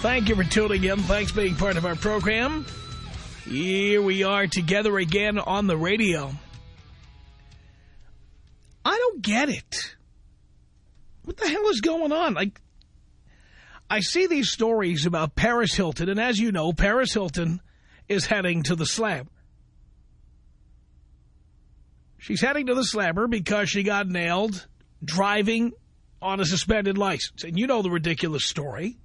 Thank you for tuning in. Thanks for being part of our program. Here we are together again on the radio. I don't get it. What the hell is going on? Like, I see these stories about Paris Hilton, and as you know, Paris Hilton is heading to the slab. She's heading to the slabber because she got nailed driving on a suspended license. And you know the ridiculous story.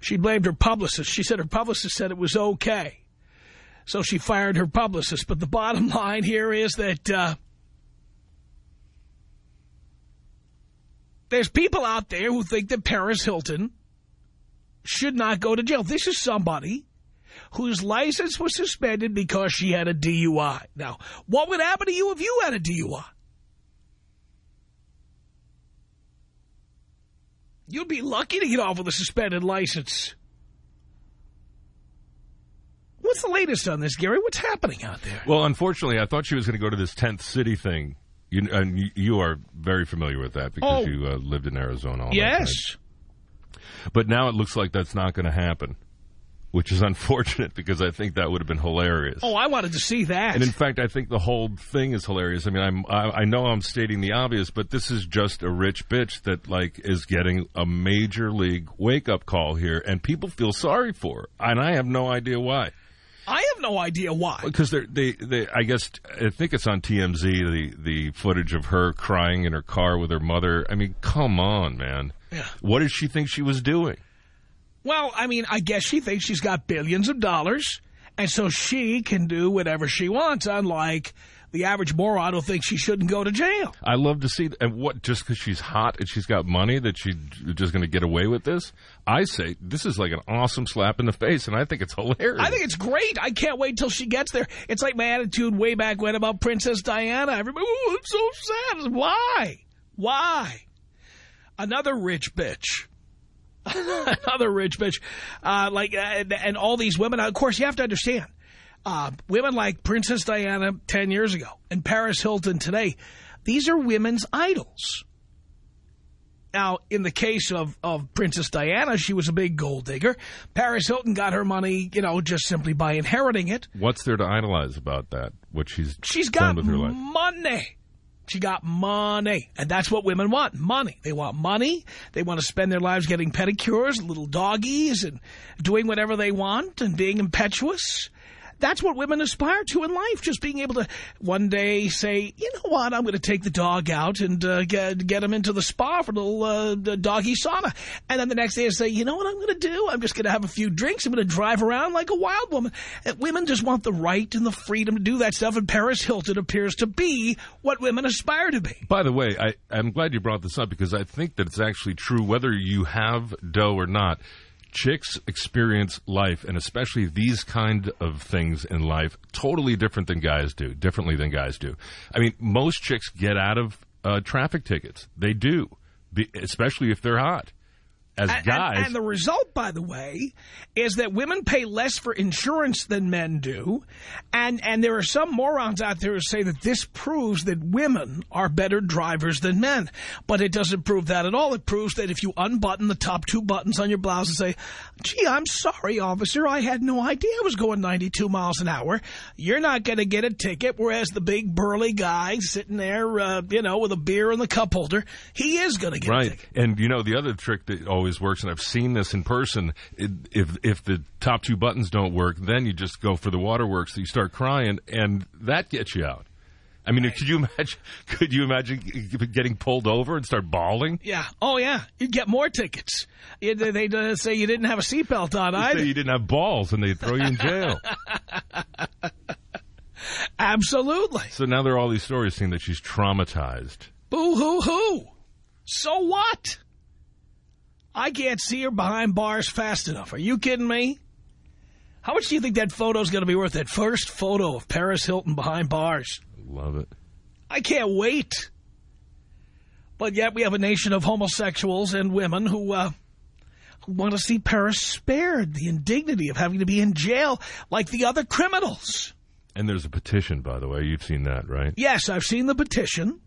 She blamed her publicist. She said her publicist said it was okay. So she fired her publicist. But the bottom line here is that uh, there's people out there who think that Paris Hilton should not go to jail. This is somebody whose license was suspended because she had a DUI. Now, what would happen to you if you had a DUI? You'd be lucky to get off with a suspended license. What's the latest on this, Gary? What's happening out there? Well, unfortunately, I thought she was going to go to this Tent City thing. You, and you are very familiar with that because oh, you uh, lived in Arizona. All yes. But now it looks like that's not going to happen which is unfortunate because I think that would have been hilarious. Oh, I wanted to see that. And in fact, I think the whole thing is hilarious. I mean, I'm I, I know I'm stating the obvious, but this is just a rich bitch that like is getting a major league wake up call here, and people feel sorry for her, and I have no idea why. I have no idea why. Because they they, they, I guess, I think it's on TMZ, the, the footage of her crying in her car with her mother. I mean, come on, man. Yeah. What did she think she was doing? Well, I mean, I guess she thinks she's got billions of dollars, and so she can do whatever she wants, unlike the average moron who thinks she shouldn't go to jail. I love to see, and what, just because she's hot and she's got money that she's just going to get away with this? I say this is like an awesome slap in the face, and I think it's hilarious. I think it's great. I can't wait till she gets there. It's like my attitude way back when about Princess Diana. Everybody, oh, it's so sad. Why? Why? Another rich bitch another rich bitch. Uh, like, uh, and, and, all these women, of course, you have to understand, uh, women like Princess Diana 10 years ago and Paris Hilton today, these are women's idols. Now, in the case of, of Princess Diana, she was a big gold digger. Paris Hilton got her money, you know, just simply by inheriting it. What's there to idolize about that? What she's she's got with her life? money. She got money. And that's what women want, money. They want money. They want to spend their lives getting pedicures, little doggies, and doing whatever they want and being impetuous. That's what women aspire to in life, just being able to one day say, you know what, I'm going to take the dog out and uh, get, get him into the spa for a little uh, doggy sauna. And then the next day say, you know what I'm going to do? I'm just going to have a few drinks. I'm going to drive around like a wild woman. And women just want the right and the freedom to do that stuff, and Paris Hilton appears to be what women aspire to be. By the way, I, I'm glad you brought this up because I think that it's actually true whether you have dough or not chicks experience life, and especially these kind of things in life, totally different than guys do, differently than guys do. I mean, most chicks get out of uh, traffic tickets. They do, especially if they're hot. As and, guys. And, and, the result, by the way, is that women pay less for insurance than men do. And, and there are some morons out there who say that this proves that women are better drivers than men. But it doesn't prove that at all. It proves that if you unbutton the top two buttons on your blouse and say, gee, I'm sorry, officer, I had no idea I was going 92 miles an hour, you're not going to get a ticket. Whereas the big burly guy sitting there, uh, you know, with a beer in the cup holder, he is going to get right. a ticket. And, you know, the other trick that always always works, and I've seen this in person. It, if if the top two buttons don't work, then you just go for the waterworks. You start crying, and that gets you out. I mean, could you imagine? Could you imagine getting pulled over and start bawling? Yeah. Oh, yeah. You'd get more tickets. They'd uh, say you didn't have a seatbelt on either. Say you didn't have balls, and they'd throw you in jail. Absolutely. So now there are all these stories saying that she's traumatized. Boo hoo hoo. So what? I can't see her behind bars fast enough. Are you kidding me? How much do you think that photo's going to be worth? That first photo of Paris Hilton behind bars. Love it. I can't wait. But yet we have a nation of homosexuals and women who, uh, who want to see Paris spared the indignity of having to be in jail like the other criminals. And there's a petition, by the way. You've seen that, right? Yes, I've seen the petition.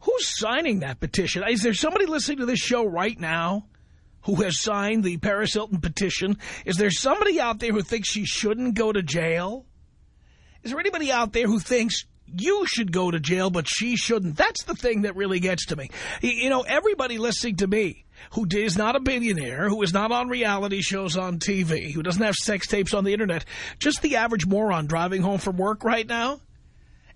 Who's signing that petition? Is there somebody listening to this show right now who has signed the Paris Hilton petition? Is there somebody out there who thinks she shouldn't go to jail? Is there anybody out there who thinks you should go to jail, but she shouldn't? That's the thing that really gets to me. You know, everybody listening to me who is not a billionaire, who is not on reality shows on TV, who doesn't have sex tapes on the Internet, just the average moron driving home from work right now,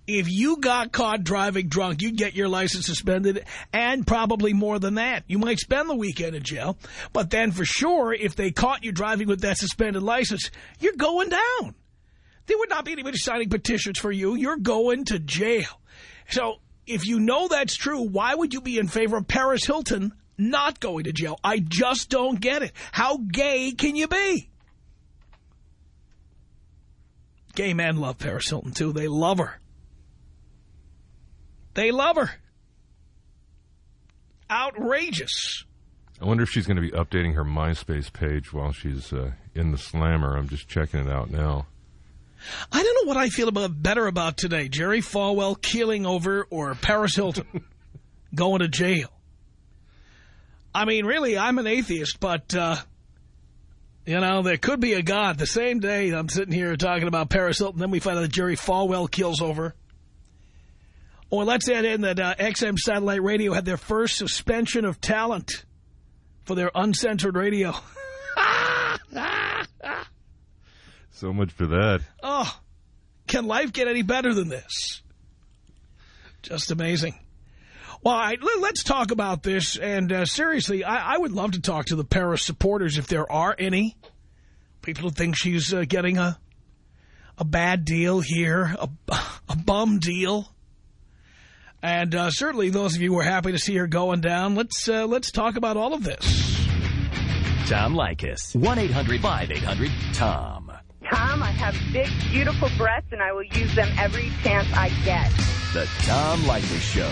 if you got caught driving drunk, you'd get your license suspended and probably more than that. You might spend the weekend in jail, but then for sure, if they caught you driving with that suspended license, you're going down. There would not be anybody signing petitions for you. You're going to jail. So if you know that's true, why would you be in favor of Paris Hilton not going to jail? I just don't get it. How gay can you be? Gay men love Paris Hilton, too. They love her. They love her. Outrageous. I wonder if she's going to be updating her MySpace page while she's uh, in the slammer. I'm just checking it out now. I don't know what I feel about better about today. Jerry Falwell keeling over or Paris Hilton going to jail. I mean, really, I'm an atheist, but, uh, you know, there could be a God. The same day I'm sitting here talking about Paris Hilton, then we find out that Jerry Falwell kills over. Or let's add in that uh, XM Satellite Radio had their first suspension of talent for their uncensored radio. so much for that. Oh, can life get any better than this? Just amazing. Well, right, let's talk about this. And uh, seriously, I, I, would love to talk to the Paris supporters if there are any. People who think she's uh, getting a a bad deal here, a, a bum deal. And uh, certainly those of you who are happy to see her going down, let's uh, let's talk about all of this. Tom Leykis. 1-800-5800-TOM. Tom, I have big, beautiful breasts, and I will use them every chance I get. The Tom Leykis Show.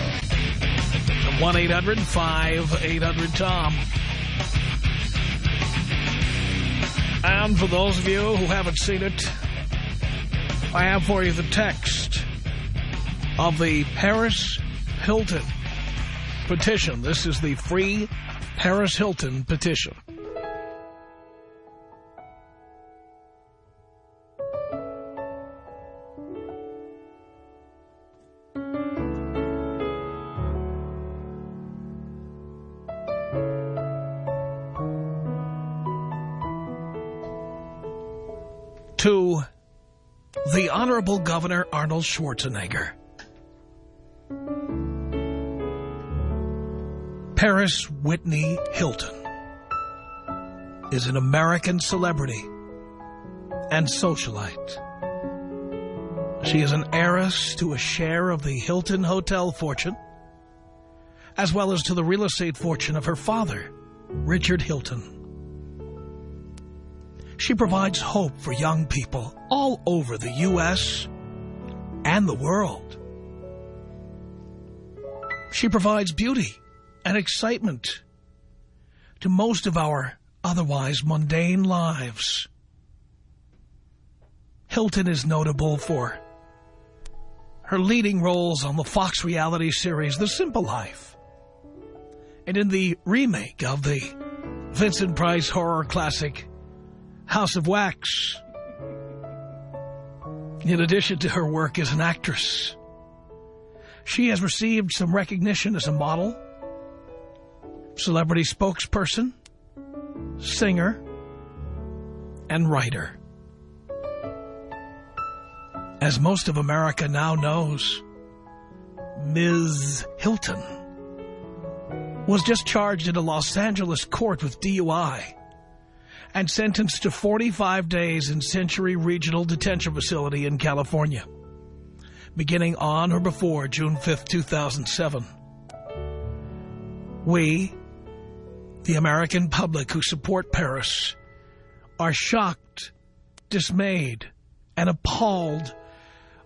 1-800-5800-TOM. And for those of you who haven't seen it, I have for you the text of the Paris Hilton petition. This is the free Paris Hilton petition. To the Honorable Governor Arnold Schwarzenegger. Paris Whitney Hilton is an American celebrity and socialite. She is an heiress to a share of the Hilton Hotel fortune, as well as to the real estate fortune of her father, Richard Hilton. She provides hope for young people all over the U.S. and the world. She provides beauty and excitement to most of our otherwise mundane lives. Hilton is notable for her leading roles on the Fox reality series The Simple Life and in the remake of the Vincent Price horror classic House of Wax. In addition to her work as an actress, she has received some recognition as a model, celebrity spokesperson, singer, and writer. As most of America now knows, Ms. Hilton was just charged in a Los Angeles court with DUI and sentenced to 45 days in Century Regional Detention Facility in California, beginning on or before June 5, 2007. We, the American public who support Paris, are shocked, dismayed, and appalled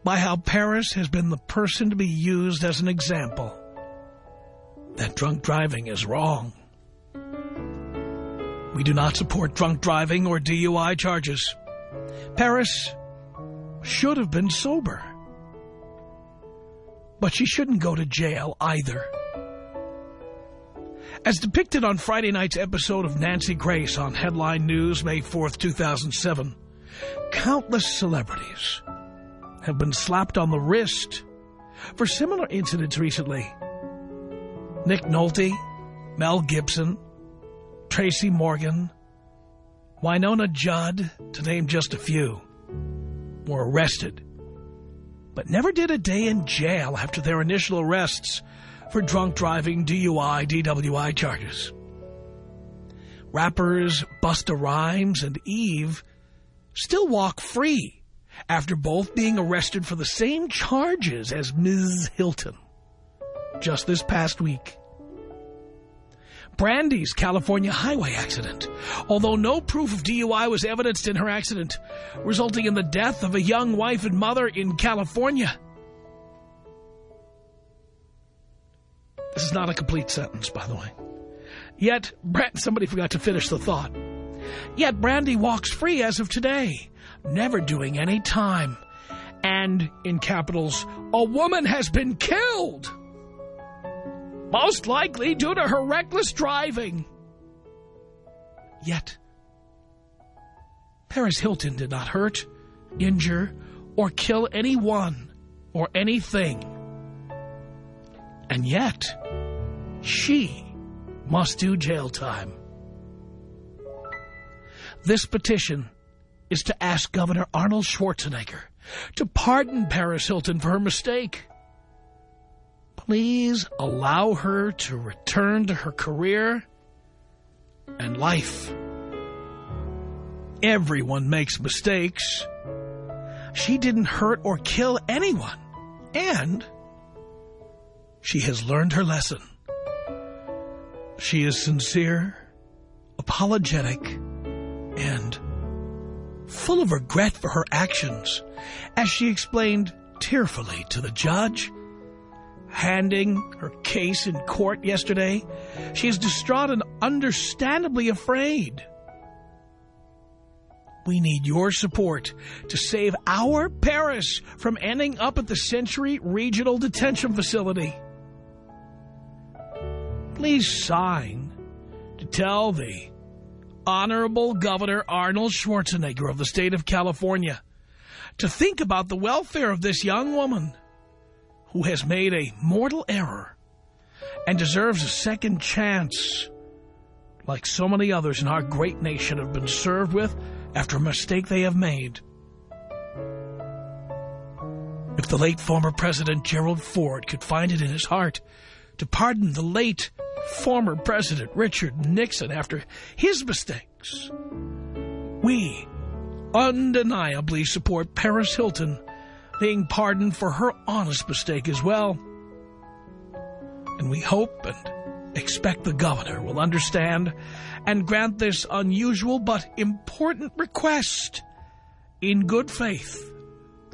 by how Paris has been the person to be used as an example that drunk driving is wrong. We do not support drunk driving or DUI charges. Paris should have been sober. But she shouldn't go to jail either. As depicted on Friday night's episode of Nancy Grace on Headline News, May 4th, 2007, countless celebrities have been slapped on the wrist for similar incidents recently. Nick Nolte, Mel Gibson, Tracy Morgan, Wynonna Judd, to name just a few, were arrested, but never did a day in jail after their initial arrests for drunk driving, DUI, DWI charges. Rappers Busta Rhymes and Eve still walk free after both being arrested for the same charges as Ms. Hilton just this past week. Brandy's California highway accident, although no proof of DUI was evidenced in her accident, resulting in the death of a young wife and mother in California. This is not a complete sentence, by the way. Yet, somebody forgot to finish the thought. Yet Brandy walks free as of today, never doing any time. And, in capitals, a woman has been killed most likely due to her reckless driving. Yet, Paris Hilton did not hurt, injure, or kill anyone or anything. And yet, she must do jail time. This petition is to ask Governor Arnold Schwarzenegger to pardon Paris Hilton for her mistake please allow her to return to her career and life. Everyone makes mistakes. She didn't hurt or kill anyone. And she has learned her lesson. She is sincere, apologetic, and full of regret for her actions, as she explained tearfully to the judge handing her case in court yesterday. She is distraught and understandably afraid. We need your support to save our Paris from ending up at the Century Regional Detention Facility. Please sign to tell the Honorable Governor Arnold Schwarzenegger of the state of California to think about the welfare of this young woman who has made a mortal error and deserves a second chance, like so many others in our great nation have been served with after a mistake they have made. If the late former President Gerald Ford could find it in his heart to pardon the late former President Richard Nixon after his mistakes, we undeniably support Paris Hilton being pardoned for her honest mistake as well. And we hope and expect the governor will understand and grant this unusual but important request in good faith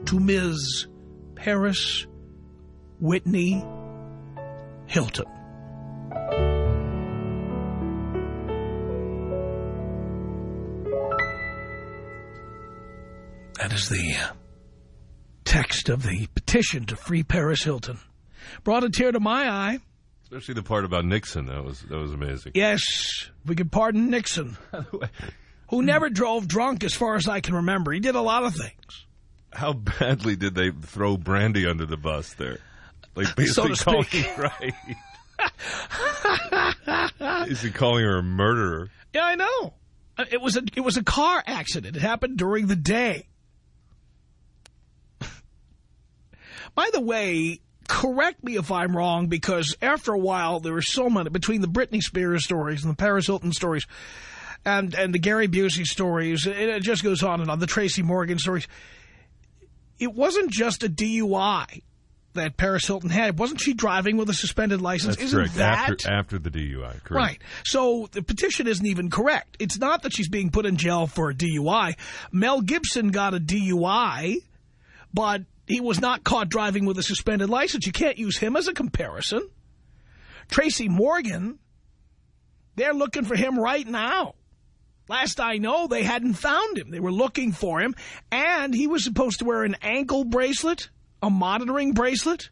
to Ms. Paris Whitney Hilton. That is the uh, text of the petition to free Paris Hilton. Brought a tear to my eye. Especially the part about Nixon. That was that was amazing. Yes, we could pardon Nixon, who never drove drunk as far as I can remember. He did a lot of things. How badly did they throw Brandy under the bus there? Like So basically to calling speak. right. Is he calling her a murderer? Yeah, I know. Uh, It was a it was a car accident. It happened during the day. By the way, correct me if I'm wrong, because after a while there were so many between the Britney Spears stories and the Paris Hilton stories, and and the Gary Busey stories. It, it just goes on and on. The Tracy Morgan stories. It wasn't just a DUI that Paris Hilton had. Wasn't she driving with a suspended license? That's Isn't correct. that After after the DUI, correct. Right. So the petition isn't even correct. It's not that she's being put in jail for a DUI. Mel Gibson got a DUI, but he was not caught driving with a suspended license. You can't use him as a comparison. Tracy Morgan, they're looking for him right now. Last I know, they hadn't found him. They were looking for him, and he was supposed to wear an ankle bracelet, a monitoring bracelet.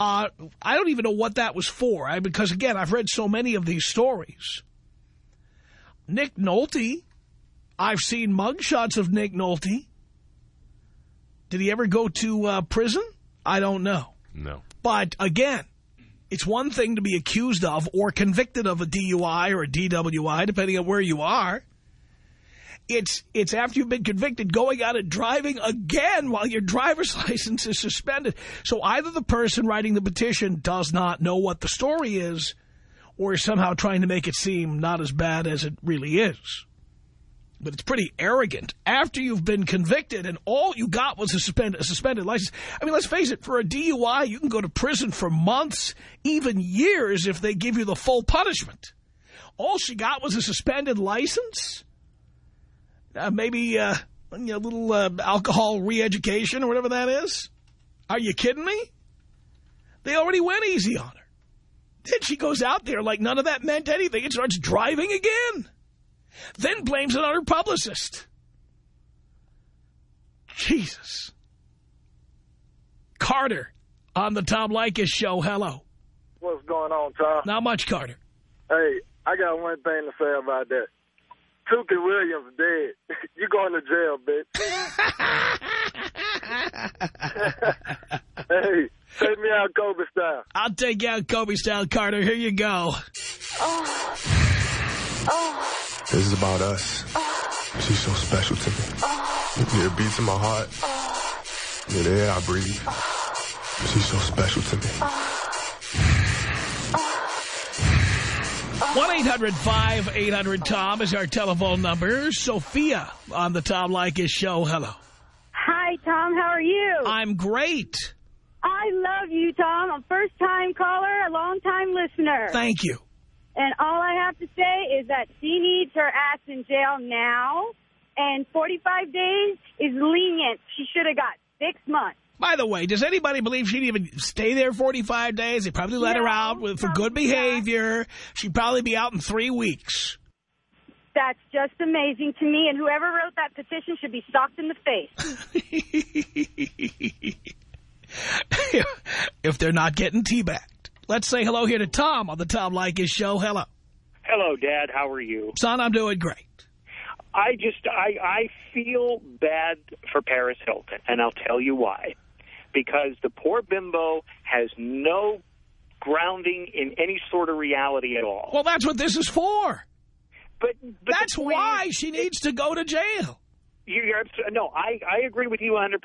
Uh, I don't even know what that was for, I, because, again, I've read so many of these stories. Nick Nolte, I've seen mugshots of Nick Nolte. Did he ever go to uh, prison? I don't know. No. But, again, it's one thing to be accused of or convicted of a DUI or a DWI, depending on where you are. It's it's after you've been convicted going out and driving again while your driver's license is suspended. So either the person writing the petition does not know what the story is or is somehow trying to make it seem not as bad as it really is. But it's pretty arrogant. After you've been convicted and all you got was a, a suspended license. I mean, let's face it, for a DUI, you can go to prison for months, even years, if they give you the full punishment. All she got was a suspended license? Uh, maybe uh, a little uh, alcohol re-education or whatever that is? Are you kidding me? They already went easy on her. Then she goes out there like none of that meant anything and starts driving again. Then blames it on her publicist. Jesus. Carter on the Tom Leykis show. Hello. What's going on, Tom? Not much, Carter. Hey, I got one thing to say about that. Tookie Williams dead. you going to jail, bitch. hey, take me out Kobe style. I'll take you out Kobe style, Carter. Here you go. Oh. Oh. This is about us. She's so special to me. Yeah, it beats in my heart. Yeah, the air I breathe. She's so special to me. 1-800-5800-TOM is our telephone number. Sophia on the Tom Leykis show. Hello. Hi, Tom. How are you? I'm great. I love you, Tom. I'm a first-time caller, a long-time listener. Thank you. and all I have to say is that she needs her ass in jail now, and 45 days is lenient. She should have got six months. By the way, does anybody believe she'd even stay there 45 days? They probably let her out with, for good probably not. behavior. She'd probably be out in three weeks. That's just amazing to me, and whoever wrote that petition should be socked in the face. if they're not getting teabagged. Let's say hello here to Tom on the Tom Leykis show. Hello. Hello, Dad. How are you? Son, I'm doing great. I just I I feel bad for Paris Hilton, and I'll tell you why. Because the poor bimbo has no grounding in any sort of reality at all. Well, that's what this is for. but, but That's why is- she needs to go to jail. You- You're no, I, I agree with you 100%.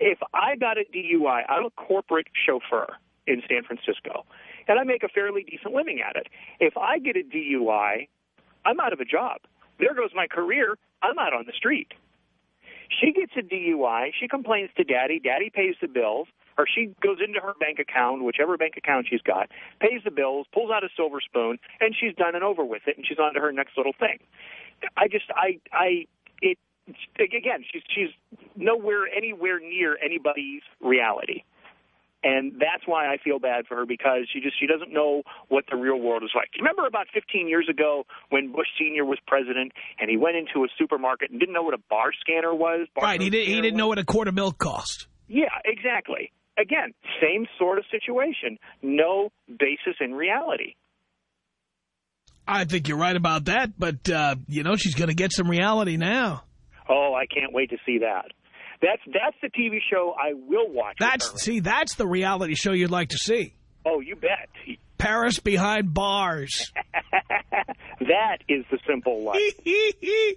If I got a DUI, I'm a corporate chauffeur in San Francisco, and I make a fairly decent living at it. If I get a DUI, I'm out of a job. There goes my career. I'm out on the street. She gets a DUI. She complains to daddy. Daddy pays the bills. Or she goes into her bank account, whichever bank account she's got, pays the bills, pulls out a silver spoon, and she's done and over with it, and she's on to her next little thing. I just, I, I, it, again, she's she's nowhere anywhere near anybody's reality. And that's why I feel bad for her because she just she doesn't know what the real world is like. Remember about 15 years ago when Bush Senior was president and he went into a supermarket and didn't know what a bar scanner was? Bar right, he, didn't he didn't know what a quart of milk cost. Yeah, exactly. Again, same sort of situation. No basis in reality. I think you're right about that, but, uh, you know, she's going to get some reality now. Oh, I can't wait to see that. That's that's the TV show I will watch. That's See, that's the reality show you'd like to see. Oh, you bet. Paris behind bars. that is the simple life.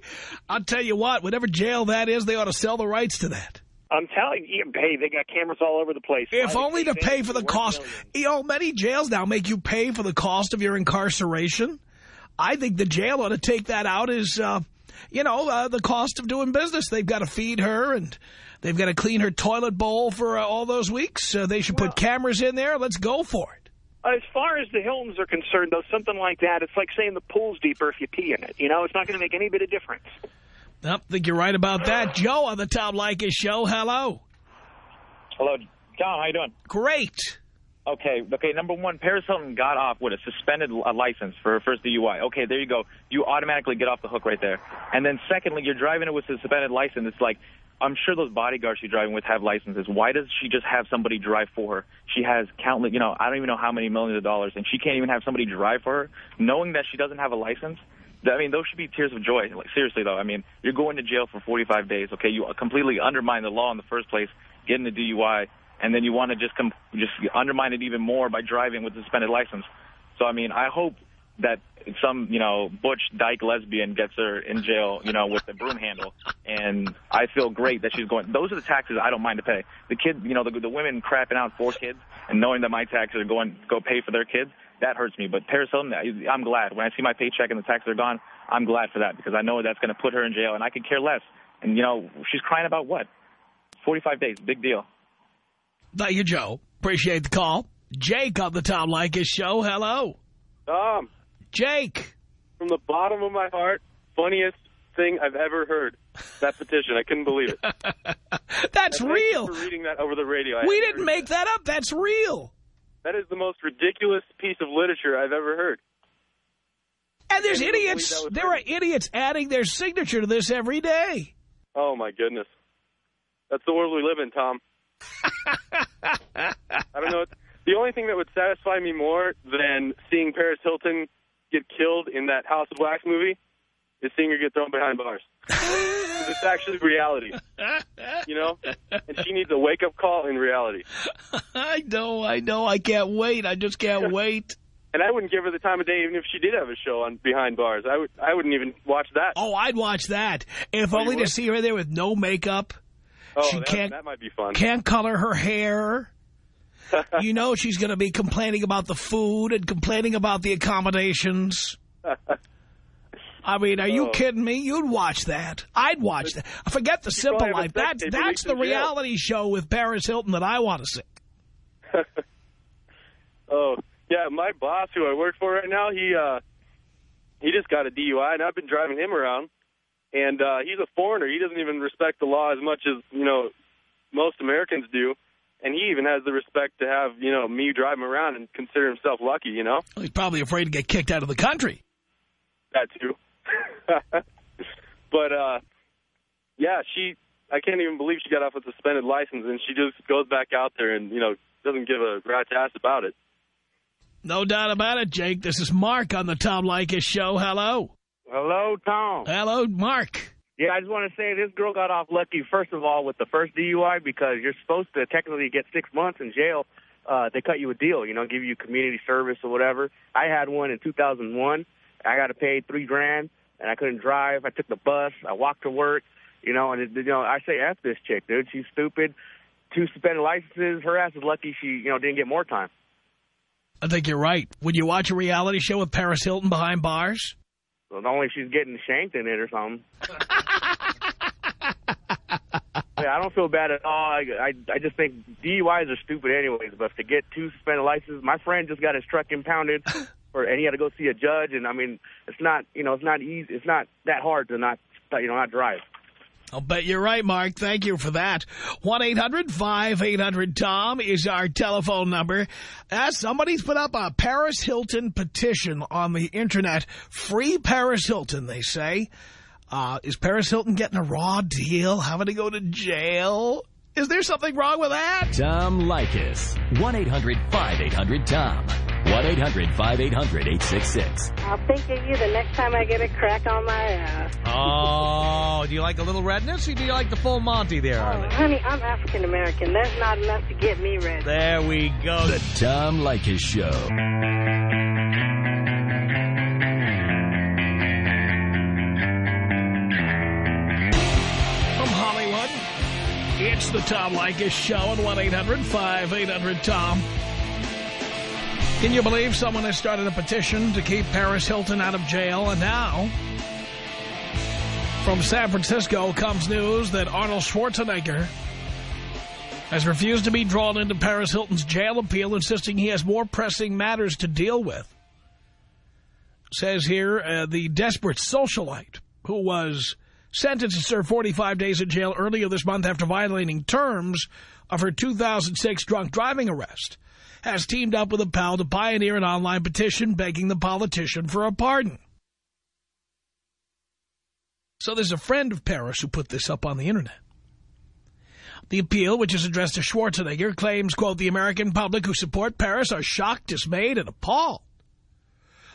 I'll tell you what, whatever jail that is, they ought to sell the rights to that. I'm telling you, hey, they got cameras all over the place. If only to pay for the cost. You know, many jails now make you pay for the cost of your incarceration. I think the jail ought to take that out as, uh, you know, uh, the cost of doing business. They've got to feed her and they've got to clean her toilet bowl for uh, all those weeks. Uh, they should well, put cameras in there. Let's go for it. As far as the Hiltons are concerned, though, something like that, it's like saying the pool's deeper if you pee in it. You know, it's not going to make any bit of difference. I think you're right about that. Joe on the Tom Leykis show. Hello. Hello, Tom. How you doing? Great. Okay, okay. Number one, Paris Hilton got off with a suspended license for first DUI. Okay, there you go. You automatically get off the hook right there. And then secondly, you're driving it with a suspended license. It's like, I'm sure those bodyguards she's driving with have licenses. Why does she just have somebody drive for her? She has countless, you know, I don't even know how many millions of dollars, and she can't even have somebody drive for her, knowing that she doesn't have a license. I mean, those should be tears of joy. Like seriously, though. I mean, you're going to jail for 45 days. Okay, you completely undermine the law in the first place, getting the DUI and then you want to just com just undermine it even more by driving with a suspended license. So I mean, I hope that some, you know, butch dyke lesbian gets her in jail, you know, with the broom handle. And I feel great that she's going. Those are the taxes I don't mind to pay. The kid, you know, the, the women crapping out four kids and knowing that my taxes are going to go pay for their kids, that hurts me. But Paris Hilton, I'm glad. When I see my paycheck and the taxes are gone, I'm glad for that because I know that's going to put her in jail and I could care less. And, you know, she's crying about what? 45 days, big deal. Thank you, Joe. Appreciate the call. Jake on the Tom Leykis show. Hello. Tom. Jake. From the bottom of my heart, funniest thing I've ever heard. That petition. I couldn't believe it. That's and real. reading that over the radio. I we didn't make that. that up. That's real. That is the most ridiculous piece of literature I've ever heard. And there's idiots. There are idiots adding their signature to this every day. Oh, my goodness. That's the world we live in, Tom. I don't know. The only thing that would satisfy me more than seeing Paris Hilton get killed in that House of Wax movie is seeing her get thrown behind bars. it's actually reality, you know? And she needs a wake-up call in reality. I know, I know. I can't wait. I just can't wait. And I wouldn't give her the time of day even if she did have a show on Behind Bars. I, would, I wouldn't even watch that. Oh, I'd watch that. If oh, only to see her there with no makeup. Oh, she that, can't, that might be fun. Can't color her hair. you know she's going to be complaining about the food and complaining about the accommodations. I mean, are you oh. kidding me? You'd watch that. I'd watch that. Forget the simple life. That, that's the reality show with Paris Hilton that I want to see. oh, yeah, my boss who I work for right now, he uh, he just got a DUI, and I've been driving him around and uh, he's a foreigner. He doesn't even respect the law as much as you know most Americans do. And he even has the respect to have you know me drive him around and consider himself lucky. You know, well, he's probably afraid to get kicked out of the country. That too. but uh, yeah, she. I can't even believe she got off with a suspended license, and she just goes back out there and you know doesn't give a rat's ass about it. No doubt about it, Jake. This is Mark on the Tom Leykis show. Hello. Hello, Tom. Hello, Mark. Yeah, I just want to say this girl got off lucky, first of all, with the first DUI because you're supposed to technically get six months in jail. Uh, they cut you a deal, you know, give you community service or whatever. I had one in 2001. I got to pay three grand, and I couldn't drive. I took the bus. I walked to work, you know, and, it, you know, I say F this chick, dude. She's stupid. Two suspended licenses. Her ass is lucky she, you know, didn't get more time. I think you're right. Would you watch a reality show with Paris Hilton behind bars? Well, only she's getting shanked in it or something. yeah, I don't feel bad at all. I, I I just think DUIs are stupid anyways. But to get two suspended licenses, my friend just got his truck impounded, for, and he had to go see a judge. And I mean, it's not you know it's not easy. It's not that hard to not you know not drive. I'll bet you're right, Mark. Thank you for that. 1-800-5800-TOM is our telephone number. As somebody's put up a Paris Hilton petition on the Internet. Free Paris Hilton, they say. Uh, is Paris Hilton getting a raw deal? Having to go to jail? Is there something wrong with that? Tom Leykis. 1-800-5800-TOM. 1-800-5800-866. I'll think of you the next time I get a crack on my ass. Oh, do you like a little redness or do you like the full Monty there, Oh, honey, I'm African-American. That's not enough to get me red. There we go. The Tom Leykis Show. From Hollywood, it's the Tom Leykis Show at 1-800-5800-TOM. Can you believe someone has started a petition to keep Paris Hilton out of jail? And now, from San Francisco comes news that Arnold Schwarzenegger has refused to be drawn into Paris Hilton's jail appeal, insisting he has more pressing matters to deal with. Says here, uh, the desperate socialite who was sentenced to serve 45 days in jail earlier this month after violating terms of her 2006 drunk driving arrest, has teamed up with a pal to pioneer an online petition begging the politician for a pardon. So there's a friend of Paris who put this up on the Internet. The appeal, which is addressed to Schwarzenegger, claims, quote, the American public who support Paris are shocked, dismayed, and appalled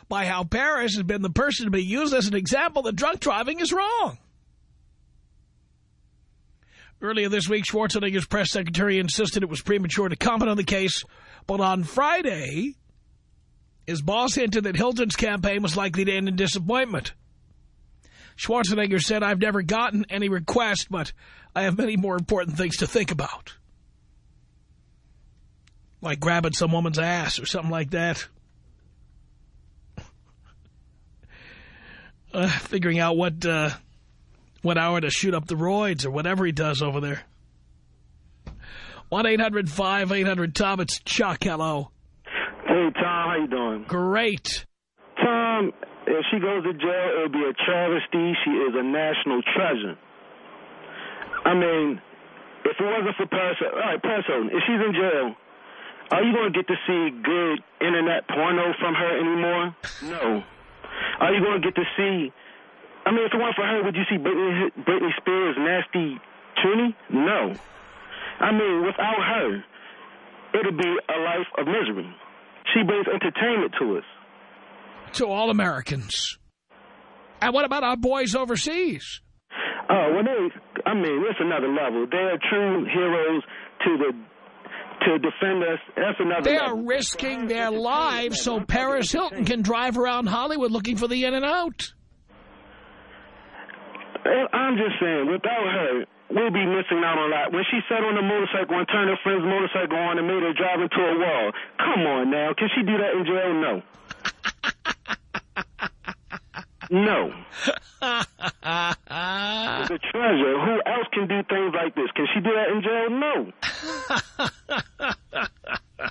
by how Paris has been the person to be used as an example that drunk driving is wrong. Earlier this week, Schwarzenegger's press secretary insisted it was premature to comment on the case, but on Friday, his boss hinted that Hilton's campaign was likely to end in disappointment. Schwarzenegger said, I've never gotten any request, but I have many more important things to think about. Like grabbing some woman's ass or something like that. Uh, figuring out what uh, what hour to shoot up the roids or whatever he does over there. 1-800-5800-TOM. It's Chuck. Hello. Hey, Tom, how you doing? Great. Tom, if she goes to jail, it'll be a travesty. She is a national treasure. I mean, if it wasn't for Paris, all right, Paris Hilton, if she's in jail, are you going to get to see good internet porno from her anymore? No. Are you going to get to see, I mean, if it weren't for her, would you see Britney, Britney Spears' nasty toonie? No. I mean, without her, it'll be a life of misery. She brings entertainment to us. To all Americans. And what about our boys overseas? Oh, well, they, I mean, it's another level. They are true heroes to the to defend us. That's another They level. are risking their lives so Paris Hilton can drive around Hollywood looking for the in and out. I'm just saying, without her, we'll be missing out on a lot. When she sat on the motorcycle and turned her friend's motorcycle on and made her drive into a wall, come on now. Can she do that in jail? No. No. the treasure. Who else can do things like this? Can she do that in jail? No.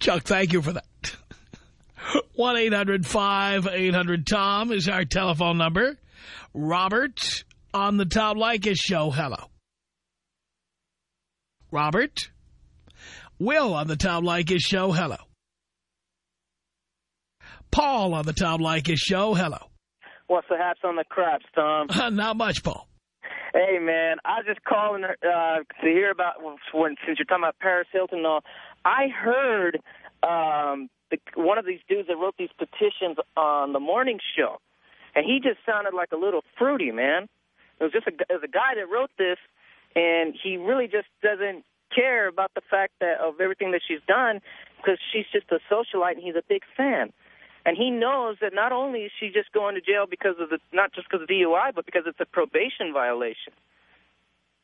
Chuck, thank you for that. 1-800-5800-TOM is our telephone number. Robert on the Tom Leykis show. Hello. Robert. Will on the Tom Leykis show. Hello. Paul on the Tom Leykis show. Hello. What's the haps on the craps, Tom? Not much, Paul. Hey, man, I was just calling uh, to hear about when since you're talking about Paris Hilton. and all, I heard um, the, one of these dudes that wrote these petitions on the morning show, and he just sounded like a little fruity, man. It was just a, it was a guy that wrote this, and he really just doesn't care about the fact that of everything that she's done because she's just a socialite and he's a big fan. And he knows that not only is she just going to jail because of the not just because of DUI, but because it's a probation violation.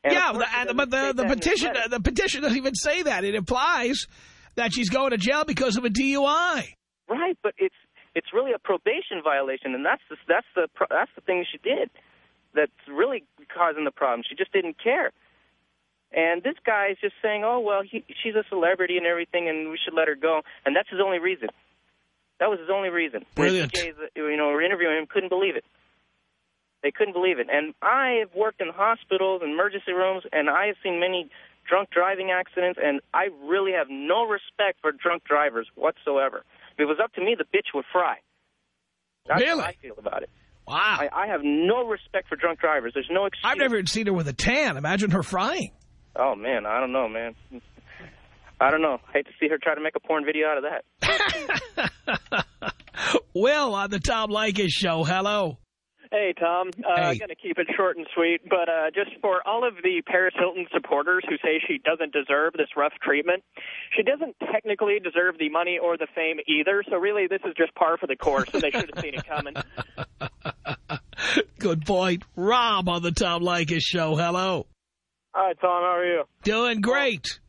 And yeah, the, and, but the, the that in his petition the petition doesn't even say that. It implies that she's going to jail because of a DUI. Right, but it's it's really a probation violation, and that's the, that's the that's the thing she did that's really causing the problem. She just didn't care. And this guy is just saying, "Oh well, he, she's a celebrity and everything, and we should let her go." And that's his only reason. That was his only reason. Brilliant. Uh, you know, were interviewing him, couldn't believe it. They couldn't believe it. And I have worked in hospitals and emergency rooms, and I have seen many drunk driving accidents, and I really have no respect for drunk drivers whatsoever. If it was up to me, the bitch would fry. That's Really? how I feel about it. Wow. I, I have no respect for drunk drivers. There's no excuse. I've never even seen her with a tan. Imagine her frying. Oh, man, I don't know, man. I don't know. I hate to see her try to make a porn video out of that. Will on the Tom Leykis show. Hello. Hey, Tom. Uh, Hey. I'm going to keep it short and sweet, but uh, just for all of the Paris Hilton supporters who say she doesn't deserve this rough treatment, she doesn't technically deserve the money or the fame either, so really this is just par for the course, and they should have seen it coming. Good point. Rob on the Tom Leykis show. Hello. Hi, Tom. How are you? Doing great.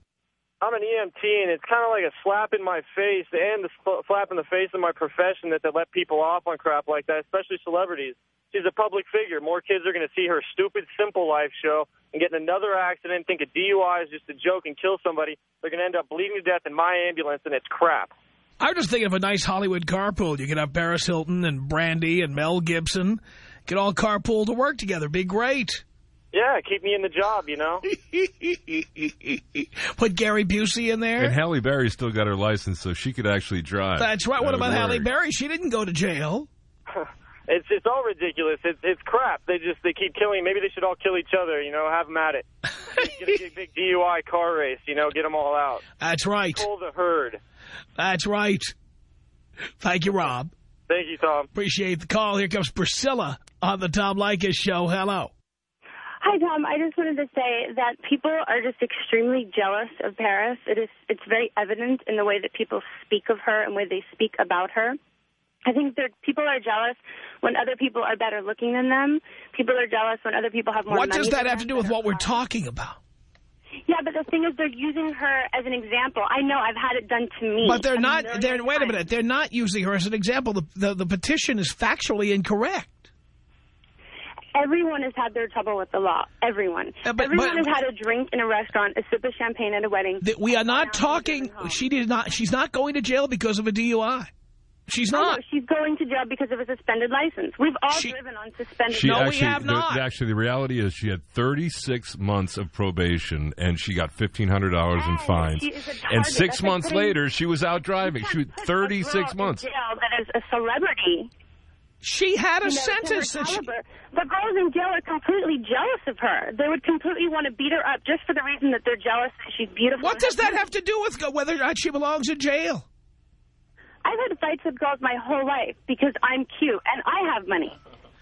I'm an EMT, and it's kind of like a slap in my face and the sl- slap in the face of my profession that they let people off on crap like that, especially celebrities. She's a public figure. More kids are going to see her stupid Simple Life show and get in another accident, think a DUI is just a joke and kill somebody. They're going to end up bleeding to death in my ambulance, and it's crap. I'm just thinking of a nice Hollywood carpool. You could have Paris Hilton and Brandy and Mel Gibson. Get all carpool to work together. Be great. Yeah, keep me in the job, you know? Put Gary Busey in there. And Halle Berry still got her license, so she could actually drive. That's right. What That about would Halle. Berry? She didn't go to jail. It's it's all ridiculous. It's it's crap. They just they keep killing. Maybe they should all kill each other. You know, have them at it. Get a big, big DUI car race. You know, get them all out. That's right. Pull the herd. That's right. Thank you, Rob. Thank you, Tom. Appreciate the call. Here comes Priscilla on the Tom Leykis show. Hello. Hi, Tom. I just wanted to say that people are just extremely jealous of Paris. It is it's very evident in the way that people speak of her and the way they speak about her. I think that people are jealous when other people are better looking than them. People are jealous when other people have more What does that have to do with what we're talking about? Yeah, but the thing is, they're using her as an example. I know I've had it done to me. But they're not, they're, wait a minute, they're not using her as an example. The, the, the petition is factually incorrect. Everyone has had their trouble with the law. Everyone. Uh, but- Everyone but- has had a drink in a restaurant, a sip of champagne at a wedding. That we are not talking, she did not, she's not going to jail because of a DUI. She's I know, not. she's going to jail because of a suspended license. We've all driven on suspended She license. actually, the, actually, the reality is she had 36 months of probation, and she got $1,500 in fines. she is a And six That's like months putting- later, she was out driving. She was 36 months. jail that is a celebrity. She had a You know, sentence that she- caliber. The girls in jail are completely jealous of her. They would completely want to beat her up just for the reason that they're jealous that she's beautiful. What does has that have to do with whether or not she belongs in jail? I've had fights with girls my whole life because I'm cute and I have money.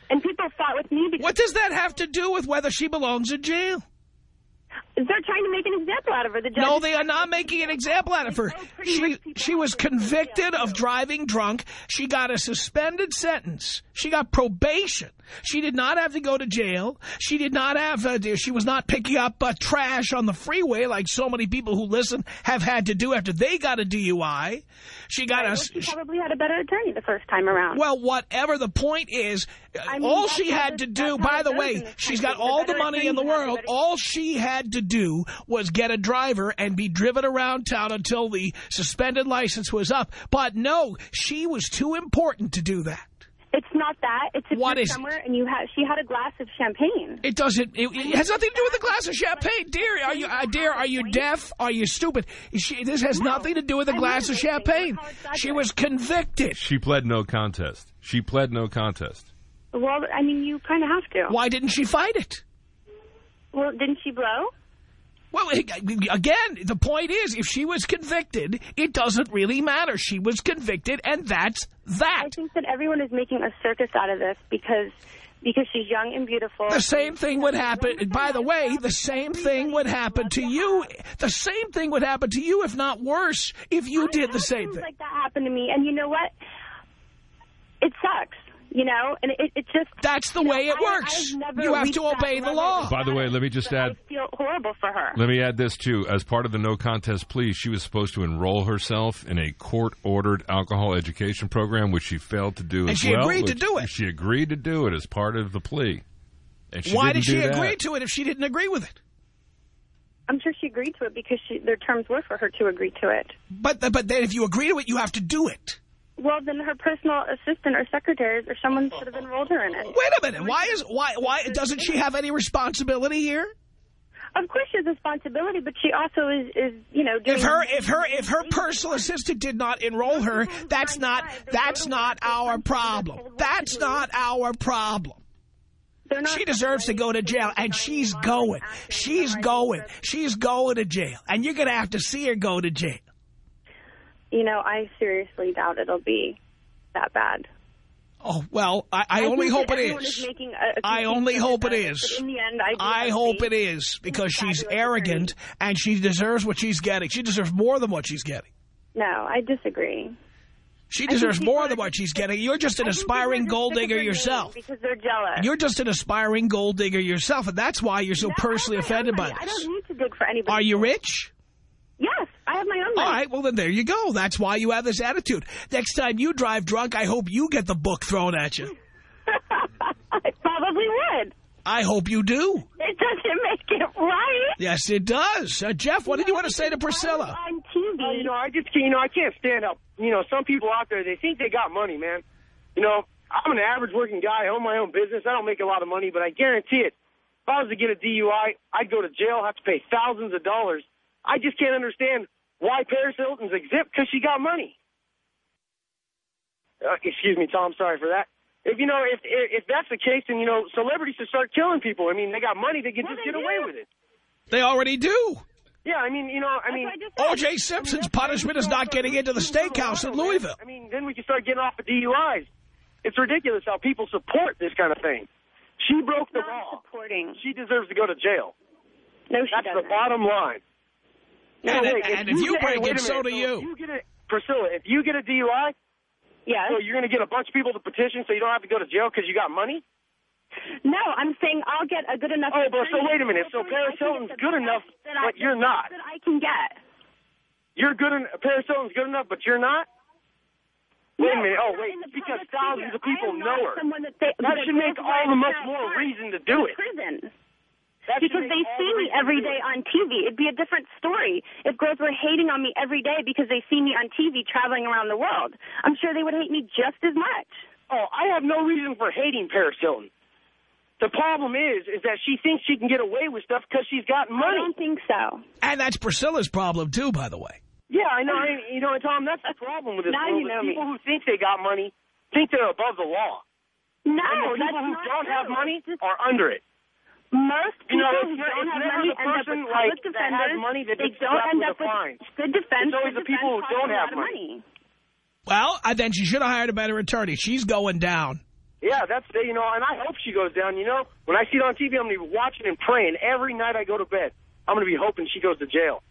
And people fought with me because... What does that have to do with whether she belongs in jail? They're trying to make an example out of her. The judge No, they are not making an example out of her. She, she was convicted of driving drunk. She got a suspended sentence. She got probation. She did not have to go to jail. She did not have, uh, she was not picking up uh, trash on the freeway like so many people who listen have had to do after they got a DUI. She got a... She probably had a better attorney the first time around. Well, whatever the point is, I mean, all she had to do, by the way, she's got all the money in the world. All she had to do was get a driver and be driven around town until the suspended license was up. But no, she was too important to do that. It's not that. It's if What you're is it? and you have. She had a glass of champagne. It doesn't. It, it has nothing to do with a glass of champagne, dear. Are you, uh, dear? Are you deaf? Are you stupid? She, this has nothing to do with a glass of champagne. She was convicted. She pled no contest. She pled no contest. Well, I mean, you kind of have to. Why didn't she fight it? Well, didn't she blow? Well, again, the point is, if she was convicted, it doesn't really matter. She was convicted, and that's that. I think that everyone is making a circus out of this because because she's young and beautiful. The same thing would happen, by the way, the same thing would happen to you. The same thing would happen to you, if not worse, if you did the same thing. like that happened to me, and you know what? It sucks. You know, and it, it just... That's the way it works. You have to obey the law. By the way, let me just add, I feel horrible for her. Let me add this, too. As part of the no contest plea, she was supposed to enroll herself in a court-ordered alcohol education program, which she failed to do And as she well. agreed to do it. She agreed to do it as part of the plea. And she Why didn't she agree to it if she didn't agree with it? I'm sure she agreed to it because she, their terms were for her to agree to it. But but then if you agree to it, you have to do it. Well, then her personal assistant or secretaries or someone should have enrolled her in it. Wait a minute. Why is why why doesn't she have any responsibility here? Of course, she has responsibility, but she also is, is you know, doing If her if her if her personal assistant did not enroll her, that's not that's not our problem. That's not our problem. She deserves to go to jail, and she's going. She's going. She's going to jail, and you're going to have to see her go to jail. You know, I seriously doubt it'll be that bad. Oh, well, I, I, think only hope it is. making a- a I only hope it is. but in the end, I, I hope it is, because she's arrogant, and she deserves what she's getting. She deserves more than what she's getting. No, I disagree. She deserves more than what she's getting. You're just an aspiring gold just sick of digger yourself. Because they're jealous. You're just an aspiring gold digger yourself, and that's why you're so personally offended by this. I don't need to dig for anybody. Are you rich? Yes, I have my own All money. right, well, then there you go. That's why you have this attitude. Next time you drive drunk, I hope you get the book thrown at you. I probably would. I hope you do. It doesn't make it right. Yes, it does. Uh, Jeff, what did you want to say to Priscilla? On TV. Uh, you know, I just, you know, I can't stand up. You know, some people out there, they think they got money, man. You know, I'm an average working guy. I own my own business. I don't make a lot of money, but I guarantee it. If I was to get a DUI, I'd go to jail, have to pay thousands of dollars. I just can't understand why Paris Hilton's exempt because she got money. Uh, excuse me, Tom. Sorry for that. If you know, if if that's the case, then you know, celebrities should start killing people. I mean, they got money; they can just get away with it. They already do. Yeah, I mean, you know, I mean, O.J. Simpson's punishment is not getting into the steakhouse in Louisville. I mean, then we can start getting off of DUIs. It's ridiculous how people support this kind of thing. She broke the law. Supporting. She deserves to go to jail. No, she That's doesn't. the bottom line. And- Hey, and if you get- break hey, wait it, a so minute. do you. You get a, Priscilla, if you get a DUI, yes. so you're going to get a bunch of people to petition so you don't have to go to jail because you got money? No, I'm saying I'll get a good enough. Oh, but so wait a minute. So before Paris Hilton's good enough, but you're not. That I can get. You're good. En- Paris Hilton's good enough, but you're not. Wait a minute. Oh, I'm Oh, wait. Because thousands figure. of people know her. That, they, That should make all the much more reason to do it. Prison. That because they see me reason to every do day it. on TV. It'd be a different story if girls were hating on me every day because they see me on TV traveling around the world. I'm sure they would hate me just as much. Oh, I have no reason for hating Paris Hilton. The problem is, is that she thinks she can get away with stuff because she's got money. I don't think so. And that's Priscilla's problem, too, by the way. Yeah, I know. I, you know, Tom, that's the problem with this Now world. you is know me. people who think they got money think they're above the law. No, and the that's people who not don't have true. money are under it. Most You people know, who it's ne- don't have money end up person, with like, public that defenders. money that they don't end up a with fine. good defense. It's always the people who don't have lot of money. Well, then she should have hired a better attorney. She's going down. Yeah, that's you know, and I hope she goes down. You know, when I see it on TV, I'm gonna be watching and praying every night I go to bed. I'm gonna be hoping she goes to jail.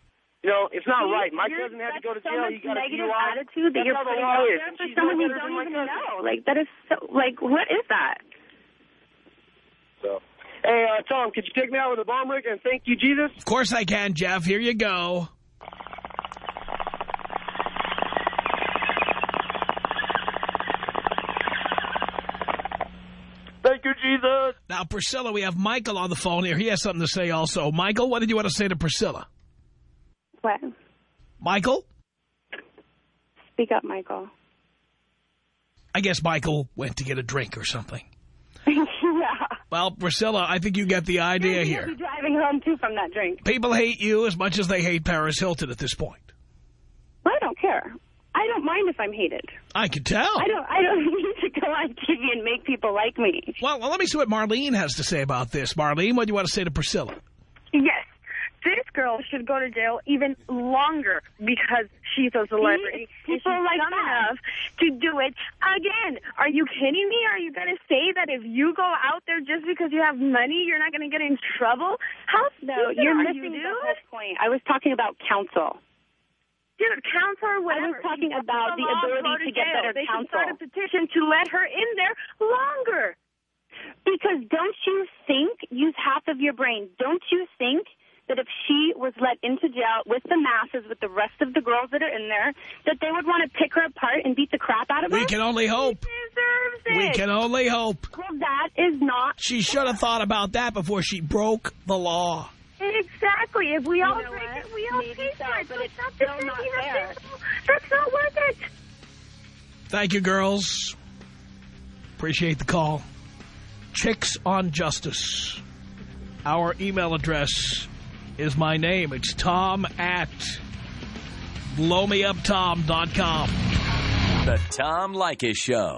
You know, it's not See, right. My cousin had to go to so jail. much He got a negative DUI. attitude that That's you're the putting law out is. there and for she's someone you don't even know. Like that is so. Like what is that? So, hey, uh, Tom, could you take me out with a bomb rig and thank you, Jesus? Of course I can, Jeff. Here you go. Thank you, Jesus. Now, Priscilla, we have Michael on the phone here. He has something to say also. Michael, what did you want to say to Priscilla? What? Michael? Speak up, Michael. I guess Michael went to get a drink or something. Well, Priscilla, I think you get the idea here. be driving home too from that drink. People hate you as much as they hate Paris Hilton at this point. Well, I don't care. I don't mind if I'm hated. I can tell. I don't. I don't need to go on TV and make people like me. Well, well, let me see what Marlene has to say about this. Marlene, what do you want to say to Priscilla? Girl should go to jail even longer because she's a celebrity. See, people she's like dumb that. enough to do it again. Are you kidding me? Are you going to say that if you go out there just because you have money, you're not going to get in trouble? How No, you're missing you, the whole point. I was talking about counsel. Dude, counsel or whatever. I was talking She's about the ability go to get better they counsel. should start a petition to let her in there longer. Because don't you think, use half of your brain, don't you think that if she was let into jail with the masses, with the rest of the girls that are in there, that they would want to pick her apart and beat the crap out of her? We can only hope. Deserves it. We can only hope. Well, that is not... She should have thought about that before she broke the law. Exactly. If we all break it, we all Maybe pay so, for it. but So it's still not her fair. That's not worth it. Thank you, girls. Appreciate the call. Chicks on Justice. Our email address is my name. It's tom at blowmeuptom.com. The Tom Leykis Show.